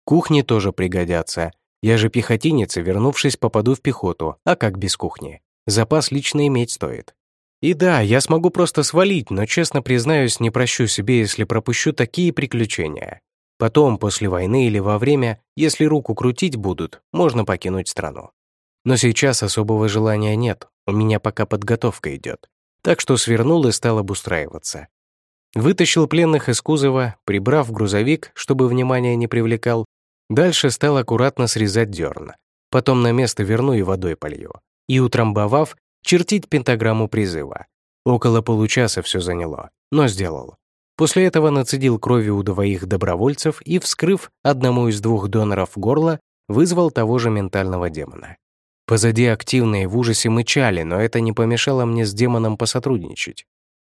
Кухни тоже пригодятся. Я же пехотинец, вернувшись, попаду в пехоту, а как без кухни? Запас лично иметь стоит. И да, я смогу просто свалить, но, честно признаюсь, не прощу себе, если пропущу такие приключения. Потом, после войны или во время, если руку крутить будут, можно покинуть страну. Но сейчас особого желания нет, у меня пока подготовка идет. Так что свернул и стал обустраиваться. Вытащил пленных из кузова, прибрав грузовик, чтобы внимание не привлекал. Дальше стал аккуратно срезать дерн. Потом на место верну и водой полью. И утрамбовав, чертить пентаграмму призыва. Около получаса все заняло, но сделал. После этого нацедил крови у двоих добровольцев и, вскрыв одному из двух доноров горло, вызвал того же ментального демона. Позади активные в ужасе мычали, но это не помешало мне с демоном посотрудничать.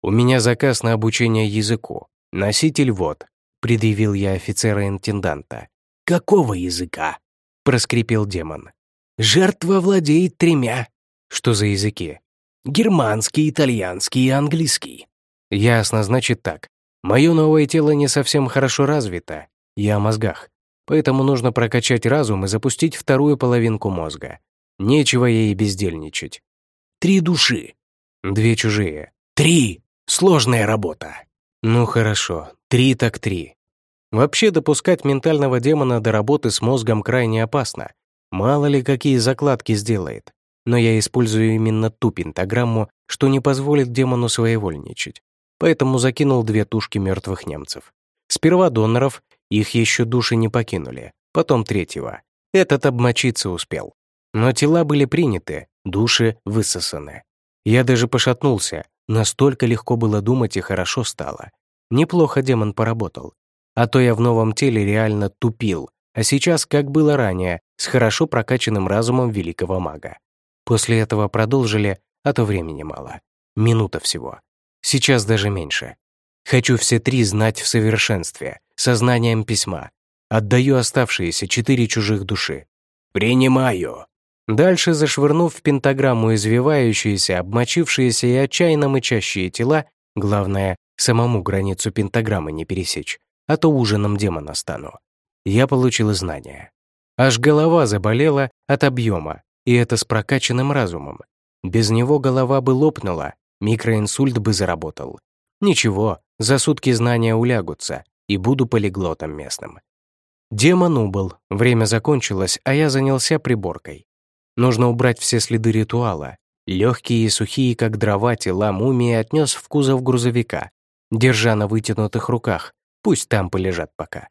«У меня заказ на обучение языку. Носитель вот», — предъявил я офицера-интенданта. «Какого языка?» — проскрипел демон. «Жертва владеет тремя». «Что за языки?» «Германский, итальянский и английский». «Ясно, значит так. Мое новое тело не совсем хорошо развито. Я о мозгах. Поэтому нужно прокачать разум и запустить вторую половинку мозга. Нечего ей бездельничать. Три души. Две чужие. Три. Сложная работа. Ну хорошо, три так три. Вообще допускать ментального демона до работы с мозгом крайне опасно. Мало ли какие закладки сделает. Но я использую именно ту пентаграмму, что не позволит демону своевольничать. Поэтому закинул две тушки мертвых немцев. Сперва доноров, их еще души не покинули. Потом третьего. Этот обмочиться успел. Но тела были приняты, души высосаны. Я даже пошатнулся, Настолько легко было думать и хорошо стало. Неплохо демон поработал. А то я в новом теле реально тупил, а сейчас, как было ранее, с хорошо прокачанным разумом великого мага. После этого продолжили, а то времени мало. Минута всего. Сейчас даже меньше. Хочу все три знать в совершенстве, сознанием письма. Отдаю оставшиеся четыре чужих души. «Принимаю!» Дальше, зашвырнув в пентаграмму извивающиеся, обмочившиеся и отчаянно мычащие тела, главное, самому границу пентаграммы не пересечь, а то ужином демона стану. Я получил знания. Аж голова заболела от объема, и это с прокачанным разумом. Без него голова бы лопнула, микроинсульт бы заработал. Ничего, за сутки знания улягутся, и буду полиглотом местным. Демон убыл, время закончилось, а я занялся приборкой. Нужно убрать все следы ритуала. Легкие и сухие, как дрова, тела мумии отнес в кузов грузовика, держа на вытянутых руках. Пусть там полежат пока.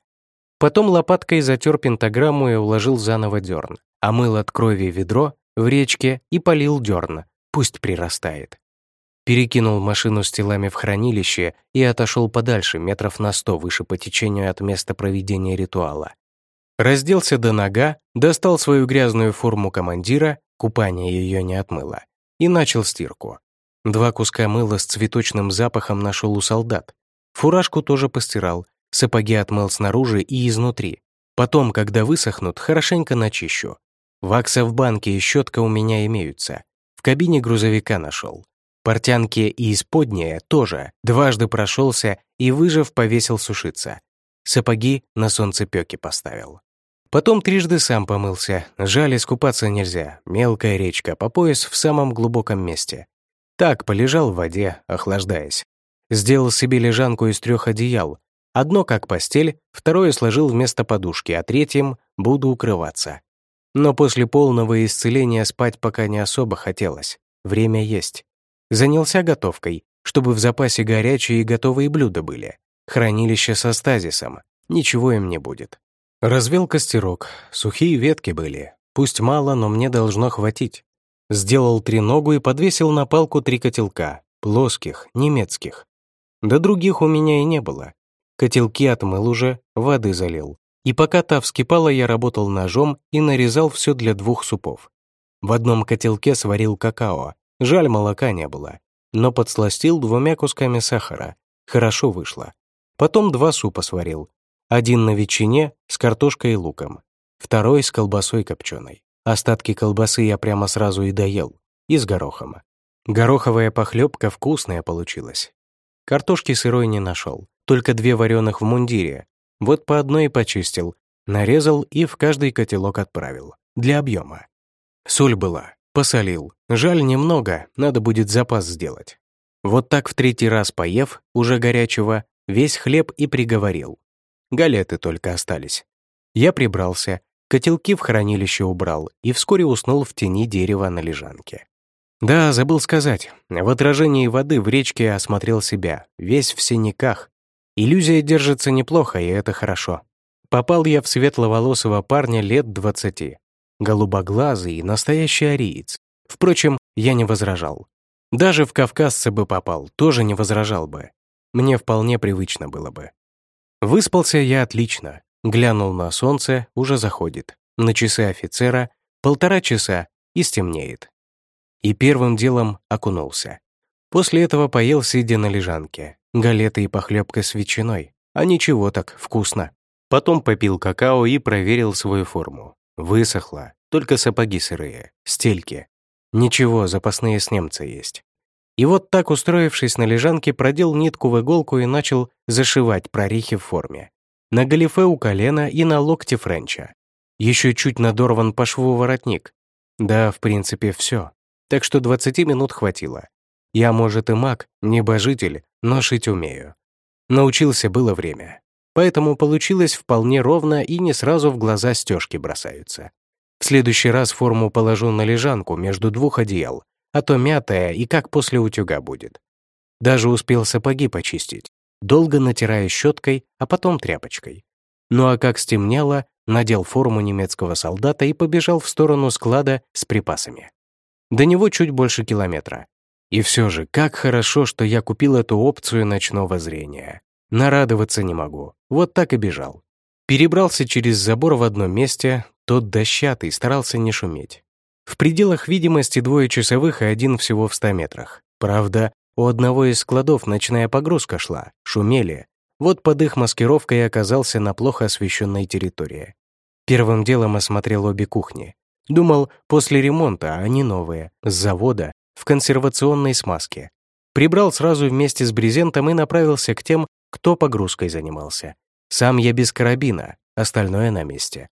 Потом лопаткой затер пентаграмму и уложил заново дерн. Омыл от крови ведро в речке и полил дерн. Пусть прирастает. Перекинул машину с телами в хранилище и отошел подальше, метров на сто выше по течению от места проведения ритуала. Разделся до нога, достал свою грязную форму командира, купание ее не отмыло, и начал стирку. Два куска мыла с цветочным запахом нашел у солдат. Фуражку тоже постирал, Сапоги отмыл снаружи и изнутри. Потом, когда высохнут, хорошенько начищу. Вакса в банке и щетка у меня имеются. В кабине грузовика нашел. Портянки и исподние тоже. Дважды прошелся и, выжив, повесил сушиться. Сапоги на солнцепёке поставил. Потом трижды сам помылся. Жаль, искупаться нельзя. Мелкая речка, по пояс в самом глубоком месте. Так, полежал в воде, охлаждаясь. Сделал себе лежанку из трех одеял. Одно как постель, второе сложил вместо подушки, а третьим буду укрываться. Но после полного исцеления спать пока не особо хотелось. Время есть. Занялся готовкой, чтобы в запасе горячие и готовые блюда были. Хранилище со стазисом. Ничего им не будет. Развел костерок. Сухие ветки были. Пусть мало, но мне должно хватить. Сделал три ногу и подвесил на палку три котелка. Плоских, немецких. Да других у меня и не было. Котелки отмыл уже, воды залил. И пока та вскипала, я работал ножом и нарезал все для двух супов. В одном котелке сварил какао, жаль, молока не было, но подсластил двумя кусками сахара. Хорошо вышло. Потом два супа сварил. Один на ветчине с картошкой и луком, второй с колбасой копченой. Остатки колбасы я прямо сразу и доел, и с горохом. Гороховая похлебка вкусная получилась. Картошки сырой не нашел, только две вареных в мундире, вот по одной и почистил, нарезал и в каждый котелок отправил. Для объема. Соль была, посолил. Жаль немного, надо будет запас сделать. Вот так в третий раз поев, уже горячего, весь хлеб и приговорил. Галеты только остались. Я прибрался, котелки в хранилище убрал и вскоре уснул в тени дерева на лежанке. Да, забыл сказать, в отражении воды в речке осмотрел себя, весь в синяках, Иллюзия держится неплохо, и это хорошо. Попал я в светловолосого парня лет двадцати. Голубоглазый настоящий ариец. Впрочем, я не возражал. Даже в кавказце бы попал, тоже не возражал бы. Мне вполне привычно было бы. Выспался я отлично. Глянул на солнце, уже заходит. На часы офицера полтора часа и стемнеет. И первым делом окунулся. После этого поел, сидя на лежанке галеты и похлебка с ветчиной. А ничего так, вкусно. Потом попил какао и проверил свою форму. Высохла, только сапоги сырые, стельки. Ничего, запасные с немца есть. И вот так, устроившись на лежанке, продел нитку в иголку и начал зашивать прорехи в форме. На галифе у колена и на локте френча. Еще чуть надорван по шву воротник. Да, в принципе, все. Так что 20 минут хватило. Я, может, и маг, небожитель, но шить умею. Научился было время. Поэтому получилось вполне ровно и не сразу в глаза стежки бросаются. В следующий раз форму положу на лежанку между двух одеял, а то мятая и как после утюга будет. Даже успел сапоги почистить, долго натирая щеткой, а потом тряпочкой. Ну а как стемнело, надел форму немецкого солдата и побежал в сторону склада с припасами. До него чуть больше километра. И все же, как хорошо, что я купил эту опцию ночного зрения. Нарадоваться не могу. Вот так и бежал. Перебрался через забор в одном месте, тот дощатый, старался не шуметь. В пределах видимости двое часовых и один всего в ста метрах. Правда, у одного из складов ночная погрузка шла, шумели. Вот под их маскировкой оказался на плохо освещенной территории. Первым делом осмотрел обе кухни. Думал, после ремонта, они новые, с завода, в консервационной смазке. Прибрал сразу вместе с брезентом и направился к тем, кто погрузкой занимался. Сам я без карабина, остальное на месте.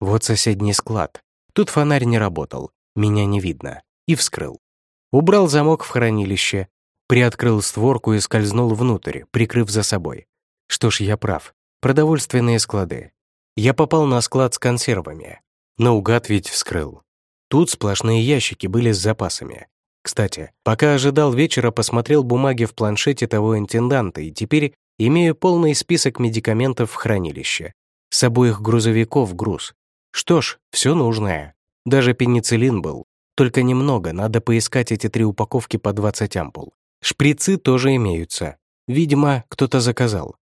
Вот соседний склад. Тут фонарь не работал, меня не видно. И вскрыл. Убрал замок в хранилище, приоткрыл створку и скользнул внутрь, прикрыв за собой. Что ж, я прав. Продовольственные склады. Я попал на склад с консервами. Наугад ведь вскрыл. Тут сплошные ящики были с запасами. Кстати, пока ожидал вечера, посмотрел бумаги в планшете того интенданта и теперь имею полный список медикаментов в хранилище. С обоих грузовиков груз. Что ж, все нужное. Даже пенициллин был. Только немного, надо поискать эти три упаковки по 20 ампул. Шприцы тоже имеются. Видимо, кто-то заказал.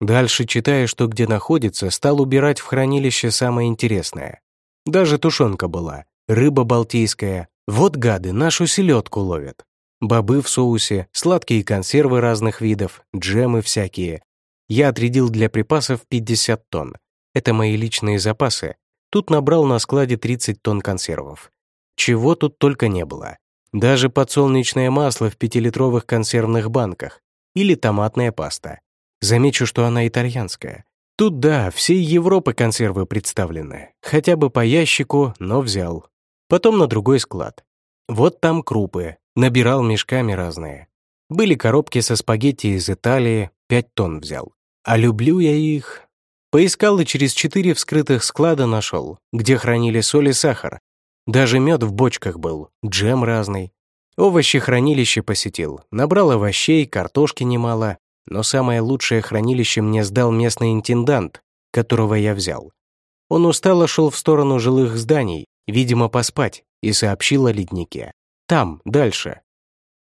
Дальше, читая, что где находится, стал убирать в хранилище самое интересное. Даже тушенка была, рыба балтийская, вот гады нашу селедку ловят. Бобы в соусе, сладкие консервы разных видов, джемы всякие. Я отрядил для припасов 50 тонн. Это мои личные запасы. Тут набрал на складе 30 тонн консервов. Чего тут только не было. Даже подсолнечное масло в пятилитровых консервных банках или томатная паста. Замечу, что она итальянская. Тут да, всей Европы консервы представлены. Хотя бы по ящику, но взял. Потом на другой склад. Вот там крупы. Набирал мешками разные. Были коробки со спагетти из Италии, 5 тонн взял. А люблю я их. Поискал и через четыре вскрытых склада нашел, где хранили соль и сахар. Даже мед в бочках был, джем разный. Овощи хранилище посетил, набрал овощей, картошки немало, но самое лучшее хранилище мне сдал местный интендант, которого я взял. Он устало шел в сторону жилых зданий, видимо, поспать, и сообщил о леднике. Там, дальше.